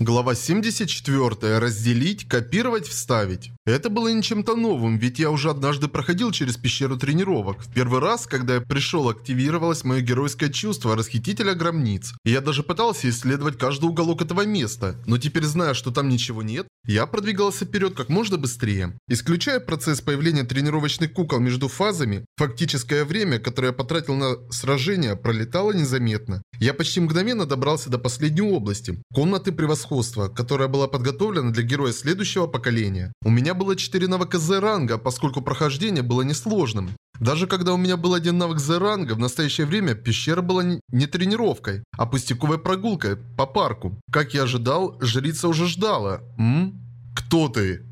Глава 74. Разделить, копировать, вставить. Это было не чем-то новым, ведь я уже однажды проходил через пещеру тренировок. В первый раз, когда я пришел, активировалось мое геройское чувство расхитителя гробниц. И я даже пытался исследовать каждый уголок этого места. Но теперь, зная, что там ничего нет, я продвигался вперед как можно быстрее. Исключая процесс появления тренировочных кукол между фазами, фактическое время, которое я потратил на сражение, пролетало незаметно. Я почти мгновенно добрался до последней области. Комнаты превосходства, которая была подготовлена для героя следующего поколения. У меня было 4 навыка Z-ранга, поскольку прохождение было несложным. Даже когда у меня был один навык Z-ранга, в настоящее время пещера была не тренировкой, а пустяковой прогулкой по парку. Как я ожидал, жрица уже ждала. М? Кто ты?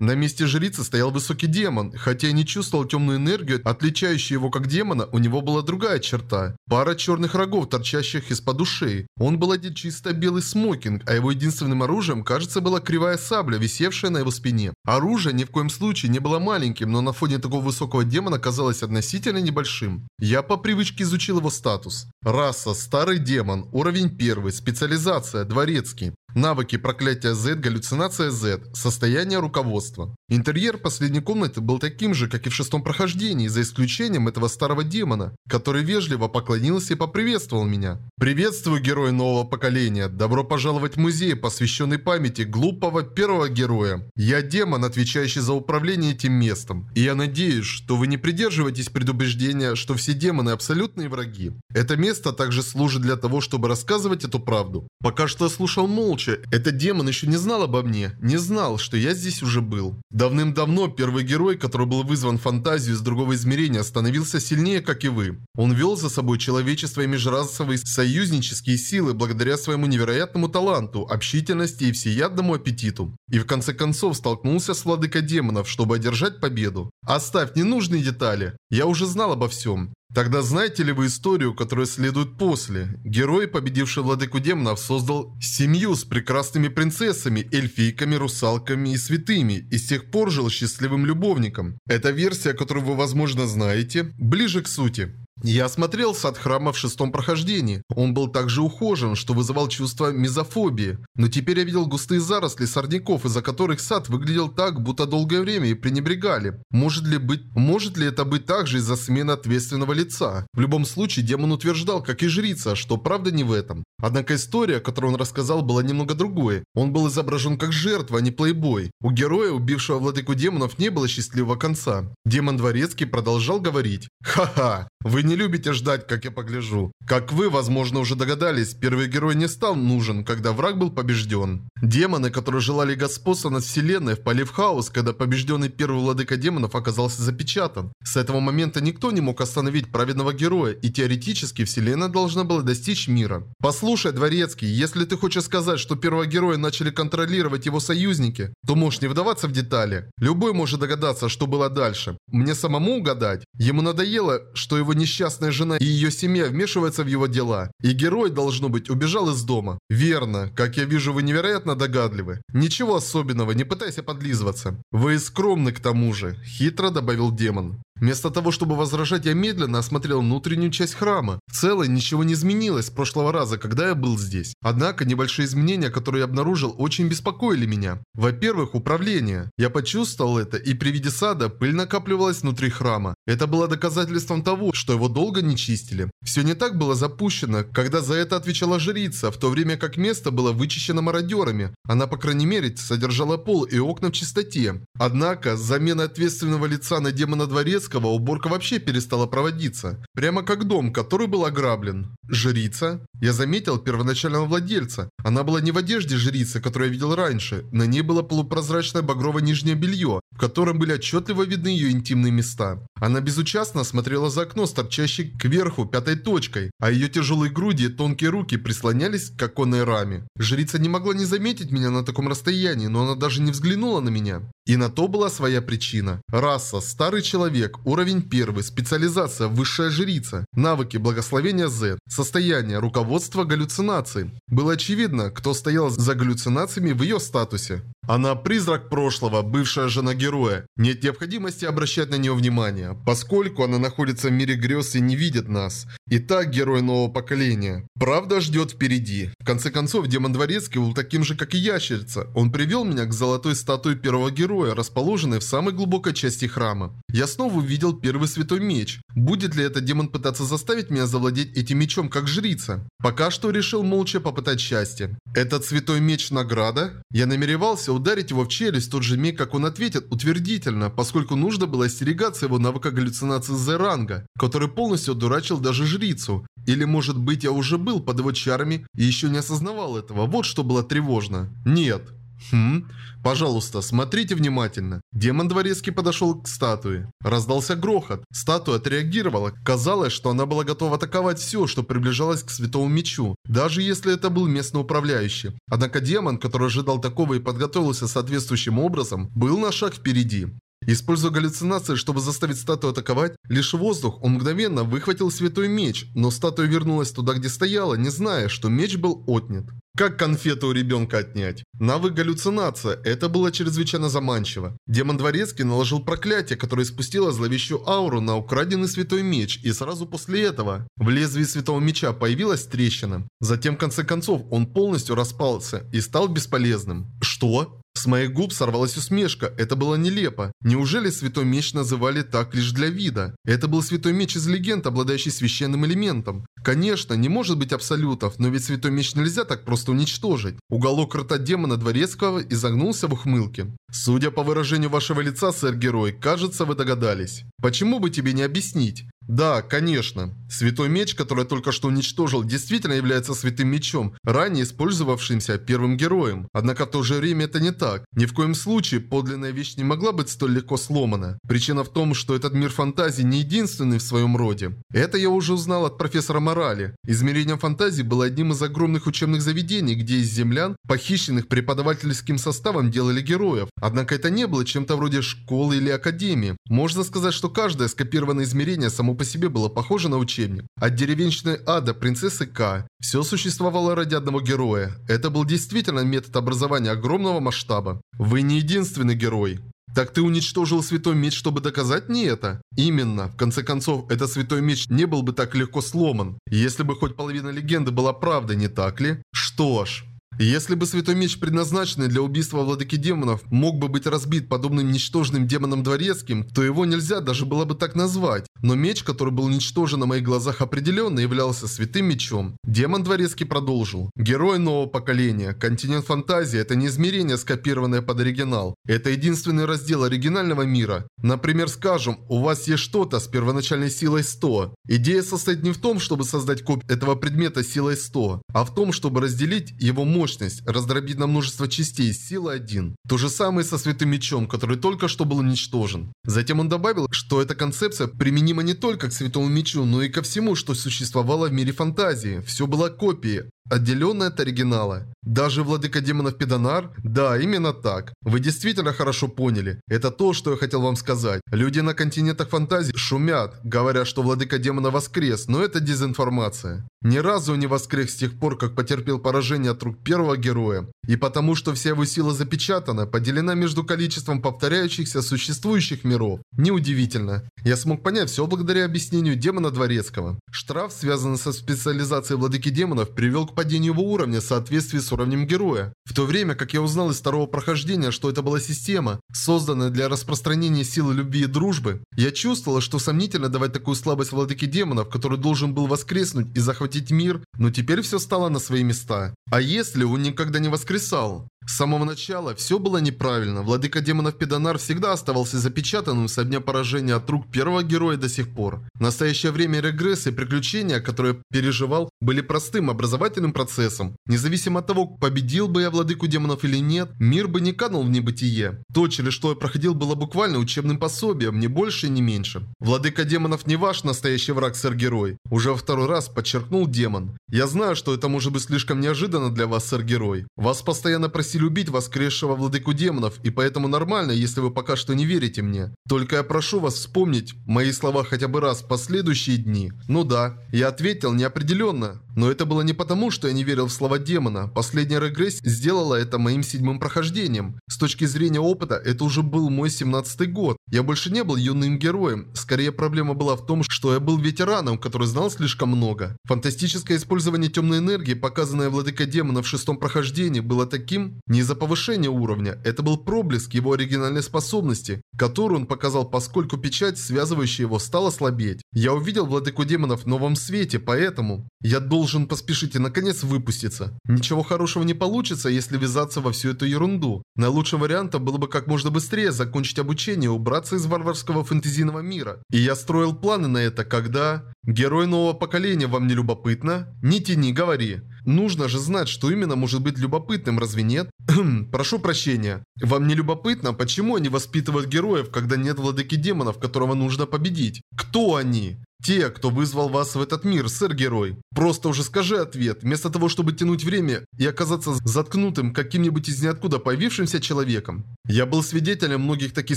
На месте жрицы стоял высокий демон. Хотя я не чувствовал темную энергию, отличающую его как демона, у него была другая черта. Пара черных рогов, торчащих из-под ушей. Он был одет чисто белый смокинг, а его единственным оружием, кажется, была кривая сабля, висевшая на его спине. Оружие ни в коем случае не было маленьким, но на фоне такого высокого демона казалось относительно небольшим. Я по привычке изучил его статус. Раса – старый демон, уровень 1, специализация – дворецкий. Навыки проклятия Z, галлюцинация Z, состояние руководства. Интерьер последней комнаты был таким же, как и в шестом прохождении, за исключением этого старого демона, который вежливо поклонился и поприветствовал меня. Приветствую, герой нового поколения. Добро пожаловать в музей, посвященный памяти глупого первого героя. Я демон, отвечающий за управление этим местом. И я надеюсь, что вы не придерживаетесь предубеждения, что все демоны абсолютные враги. Это место также служит для того, чтобы рассказывать эту правду. Пока что я слушал молча, молча. Этот демон еще не знал обо мне, не знал, что я здесь уже был. Давным-давно первый герой, который был вызван фантазию из другого измерения, становился сильнее, как и вы. Он вел за собой человечество и межрасовые союзнические силы благодаря своему невероятному таланту, общительности и всеядному аппетиту. И в конце концов столкнулся с владыкой демонов, чтобы одержать победу. Оставь ненужные детали. Я уже знал обо всем. Тогда знаете ли вы историю, которая следует после? Герой, победивший владыку демонов, создал семью с прекрасными принцессами, эльфийками, русалками и святыми, и с тех пор жил счастливым любовником. Эта версия, которую вы, возможно, знаете, ближе к сути. Я осмотрел сад храма в шестом прохождении. Он был так же ухожен, что вызывал чувство мизофобии. Но теперь я видел густые заросли сорняков, из-за которых сад выглядел так, будто долгое время и пренебрегали. Может ли, быть, может ли это быть также из-за смены ответственного лица? В любом случае, демон утверждал, как и жрица, что правда не в этом. Однако история, которую он рассказал, была немного другой. Он был изображен как жертва, а не плейбой. У героя, убившего владыку демонов, не было счастливого конца. Демон Дворецкий продолжал говорить. «Ха-ха, вы не любите ждать, как я погляжу. Как вы, возможно, уже догадались, первый герой не стал нужен, когда враг был побежден. Демоны, которые желали господства над вселенной, впали в хаос, когда побежденный первый владыка демонов оказался запечатан. С этого момента никто не мог остановить праведного героя, и теоретически вселенная должна была достичь мира. Послушай, Дворецкий, если ты хочешь сказать, что первого героя начали контролировать его союзники, то можешь не вдаваться в детали. Любой может догадаться, что было дальше. Мне самому угадать? Ему надоело, что его несчастный несчастная жена и ее семья вмешиваются в его дела. И герой, должно быть, убежал из дома. Верно. Как я вижу, вы невероятно догадливы. Ничего особенного, не пытайся подлизываться. Вы скромны к тому же, хитро добавил демон. Вместо того, чтобы возражать, я медленно осмотрел внутреннюю часть храма. В целом, ничего не изменилось с прошлого раза, когда я был здесь. Однако, небольшие изменения, которые я обнаружил, очень беспокоили меня. Во-первых, управление. Я почувствовал это, и при виде сада пыль накапливалась внутри храма. Это было доказательством того, что его долго не чистили. Все не так было запущено, когда за это отвечала жрица, в то время как место было вычищено мародерами. Она, по крайней мере, содержала пол и окна в чистоте. Однако, замена ответственного лица на демона дворец Дворецкого уборка вообще перестала проводиться. Прямо как дом, который был ограблен. Жрица? Я заметил первоначального владельца. Она была не в одежде жрицы, которую я видел раньше. На ней было полупрозрачное багровое нижнее белье, в котором были отчетливо видны ее интимные места. Она безучастно смотрела за окно с торчащей кверху пятой точкой, а ее тяжелые груди и тонкие руки прислонялись к оконной раме. Жрица не могла не заметить меня на таком расстоянии, но она даже не взглянула на меня. И на то была своя причина. Раса, старый человек, уровень первый, специализация, высшая жрица, навыки, благословения Z, состояние, руководство галлюцинации. Было очевидно, кто стоял за галлюцинациями в ее статусе. Она призрак прошлого, бывшая жена героя. Нет необходимости обращать на нее внимание, поскольку она находится в мире грез и не видит нас. Итак, герой нового поколения. Правда ждет впереди. В конце концов, демон Дворецкий был таким же, как и ящерица. Он привел меня к золотой статуе первого героя, расположенной в самой глубокой части храма. Я снова увидел первый святой меч. Будет ли этот демон пытаться заставить меня завладеть этим мечом как жрица? Пока что решил молча попытать счастье. Этот святой меч награда? Я намеревался ударить его в челюсть в тот же миг, как он ответит утвердительно, поскольку нужно было остерегаться его навыка галлюцинации Z-ранга, который полностью одурачил даже жрицу. Или может быть я уже был под его чарами и еще не осознавал этого, вот что было тревожно. Нет. Хм, пожалуйста, смотрите внимательно. Демон дворецкий подошел к статуе. Раздался грохот. Статуя отреагировала. Казалось, что она была готова атаковать все, что приближалось к святому мечу, даже если это был местный управляющий. Однако демон, который ожидал такого и подготовился соответствующим образом, был на шаг впереди. Используя галлюцинации, чтобы заставить статую атаковать, лишь воздух, он мгновенно выхватил святой меч, но статуя вернулась туда, где стояла, не зная, что меч был отнят. Как конфету у ребенка отнять? Навык галлюцинация. Это было чрезвычайно заманчиво. Демон Дворецкий наложил проклятие, которое спустило зловещую ауру на украденный святой меч, и сразу после этого в лезвии святого меча появилась трещина. Затем, в конце концов, он полностью распался и стал бесполезным. Что? С моих губ сорвалась усмешка. Это было нелепо. Неужели святой меч называли так лишь для вида? Это был святой меч из легенд, обладающий священным элементом. Конечно, не может быть абсолютов, но ведь святой меч нельзя так просто уничтожить. Уголок рта демона дворецкого изогнулся в ухмылке. Судя по выражению вашего лица, сэр-герой, кажется, вы догадались. Почему бы тебе не объяснить? Да, конечно. Святой меч, который я только что уничтожил, действительно является святым мечом, ранее использовавшимся первым героем. Однако в то же время это не так. Ни в коем случае подлинная вещь не могла быть столь легко сломана. Причина в том, что этот мир фантазии не единственный в своем роде. Это я уже узнал от профессора Морали. Измерение фантазии было одним из огромных учебных заведений, где из землян, похищенных преподавательским составом, делали героев. Однако это не было чем-то вроде школы или академии. Можно сказать, что каждое скопированное измерение само по себе было похоже на учебник. От деревенщины А до принцессы К. Все существовало ради одного героя. Это был действительно метод образования огромного масштаба. Вы не единственный герой. Так ты уничтожил святой меч, чтобы доказать мне это? Именно. В конце концов, этот святой меч не был бы так легко сломан. Если бы хоть половина легенды была правдой, не так ли? Что ж... Если бы Святой Меч, предназначенный для убийства владыки демонов, мог бы быть разбит подобным ничтожным демоном дворецким, то его нельзя даже было бы так назвать. Но меч, который был уничтожен на моих глазах определенно являлся святым мечом. Демон дворецкий продолжил. Герой нового поколения. Континент фантазии – это не измерение, скопированное под оригинал. Это единственный раздел оригинального мира. Например, скажем, у вас есть что-то с первоначальной силой 100. Идея состоит не в том, чтобы создать копию этого предмета силой 100, а в том, чтобы разделить его мощность мощность, раздробить на множество частей, сила 1. То же самое со Святым Мечом, который только что был уничтожен. Затем он добавил, что эта концепция применима не только к Святому Мечу, но и ко всему, что существовало в мире фантазии. Все было копией, отделенной от оригинала. Даже владыка демонов Педанар? Да, именно так. Вы действительно хорошо поняли. Это то, что я хотел вам сказать. Люди на континентах фантазии шумят, говоря, что владыка демона воскрес, но это дезинформация. Ни разу не воскрес с тех пор, как потерпел поражение от рук первого героя. И потому, что вся его сила запечатана, поделена между количеством повторяющихся существующих миров. Неудивительно. Я смог понять все благодаря объяснению демона Дворецкого. Штраф, связанный со специализацией владыки демонов, привел к падению его уровня в соответствии с уровнем героя. В то время, как я узнал из второго прохождения, что это была система, созданная для распространения силы любви и дружбы, я чувствовала, что сомнительно давать такую слабость владыке демонов, который должен был воскреснуть и захватить мир, но теперь все стало на свои места. А если он никогда не воскресал? С самого начала все было неправильно. Владыка демонов Педанар всегда оставался запечатанным со дня поражения от рук первого героя до сих пор. В настоящее время регресс и приключения, которые переживал, были простым образовательным процессом. Независимо от того, победил бы я владыку демонов или нет, мир бы не канул в небытие. То, через что я проходил, было буквально учебным пособием, не больше и не меньше. Владыка демонов не ваш настоящий враг, сэр-герой. Уже второй раз подчеркнул демон. Я знаю, что это может быть слишком неожиданно для вас, сэр-герой. Вас постоянно просили убить воскресшего владыку демонов, и поэтому нормально, если вы пока что не верите мне. Только я прошу вас вспомнить мои слова хотя бы раз в последующие дни. Ну да, я ответил неопределенно. Но это было не потому, что я не верил в слова демона. Последняя регресс сделала это моим седьмым прохождением. С точки зрения опыта, это уже был мой 17 год. Я больше не был юным героем. Скорее, проблема была в том, что я был ветераном, который знал слишком много. Фантастическое использование темной энергии, показанное владыкой демона в шестом прохождении, было таким не из-за повышения уровня. Это был проблеск его оригинальной способности, которую он показал, поскольку печать, связывающая его, стала слабеть. Я увидел владыку демонов в новом свете, поэтому я должен поспешить и наконец выпуститься. Ничего хорошего не получится, если ввязаться во всю эту ерунду. Наилучшим вариантом было бы как можно быстрее закончить обучение и убраться из варварского фэнтезийного мира. И я строил планы на это, когда... Герой нового поколения вам не любопытно? Не тяни, говори. Нужно же знать, что именно может быть любопытным, разве нет? Прошу прощения. Вам не любопытно, почему они воспитывают героев, когда нет владыки демонов, которого нужно победить? Кто они? Те, кто вызвал вас в этот мир, сэр-герой. Просто уже скажи ответ, вместо того, чтобы тянуть время и оказаться заткнутым каким-нибудь из ниоткуда появившимся человеком. Я был свидетелем многих таких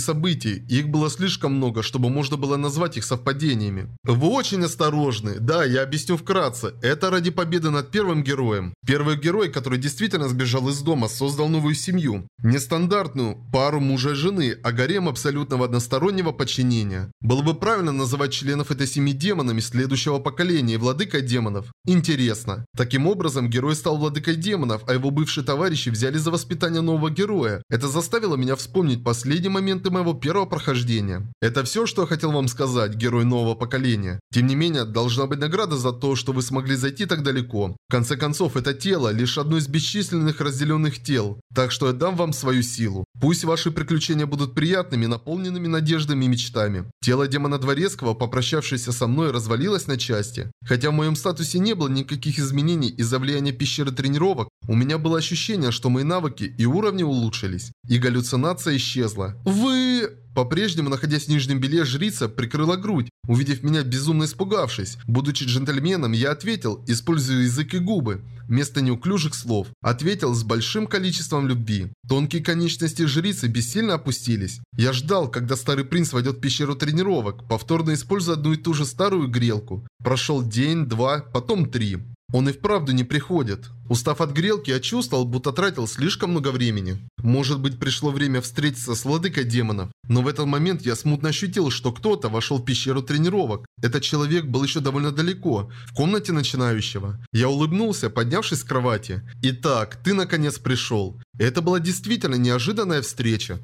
событий, и их было слишком много, чтобы можно было назвать их совпадениями. Вы очень осторожны. Да, я объясню вкратце. Это ради победы над первым героем. Первый герой, который действительно сбежал из дома, создал новую семью. Нестандартную пару мужа и жены, а гарем абсолютного одностороннего подчинения. Было бы правильно называть членов этой семьи демонами следующего поколения и владыкой демонов. Интересно. Таким образом, герой стал владыкой демонов, а его бывшие товарищи взяли за воспитание нового героя. Это заставило меня вспомнить последние моменты моего первого прохождения. Это все, что я хотел вам сказать, герой нового поколения. Тем не менее, должна быть награда за то, что вы смогли зайти так далеко. В конце концов, это тело лишь одно из бесчисленных разделенных тел. Так что я дам вам свою силу. Пусть ваши приключения будут приятными, наполненными надеждами и мечтами. Тело демона Дворецкого, попрощавшееся со мной, развалилось на части. Хотя в моем статусе не было никаких изменений из-за влияния пещеры тренировок, у меня было ощущение, что мои навыки и уровни улучшились. И галлюцинация исчезла. Вы... По-прежнему, находясь в нижнем белье, жрица прикрыла грудь, увидев меня безумно испугавшись. Будучи джентльменом, я ответил, используя язык и губы, вместо неуклюжих слов. Ответил с большим количеством любви. Тонкие конечности жрицы бессильно опустились. Я ждал, когда старый принц войдет в пещеру тренировок, повторно используя одну и ту же старую грелку. Прошел день, два, потом три. Он и вправду не приходит. Устав от грелки, я чувствовал, будто тратил слишком много времени. Может быть, пришло время встретиться с владыкой демонов. Но в этот момент я смутно ощутил, что кто-то вошел в пещеру тренировок. Этот человек был еще довольно далеко, в комнате начинающего. Я улыбнулся, поднявшись с кровати. «Итак, ты наконец пришел». Это была действительно неожиданная встреча.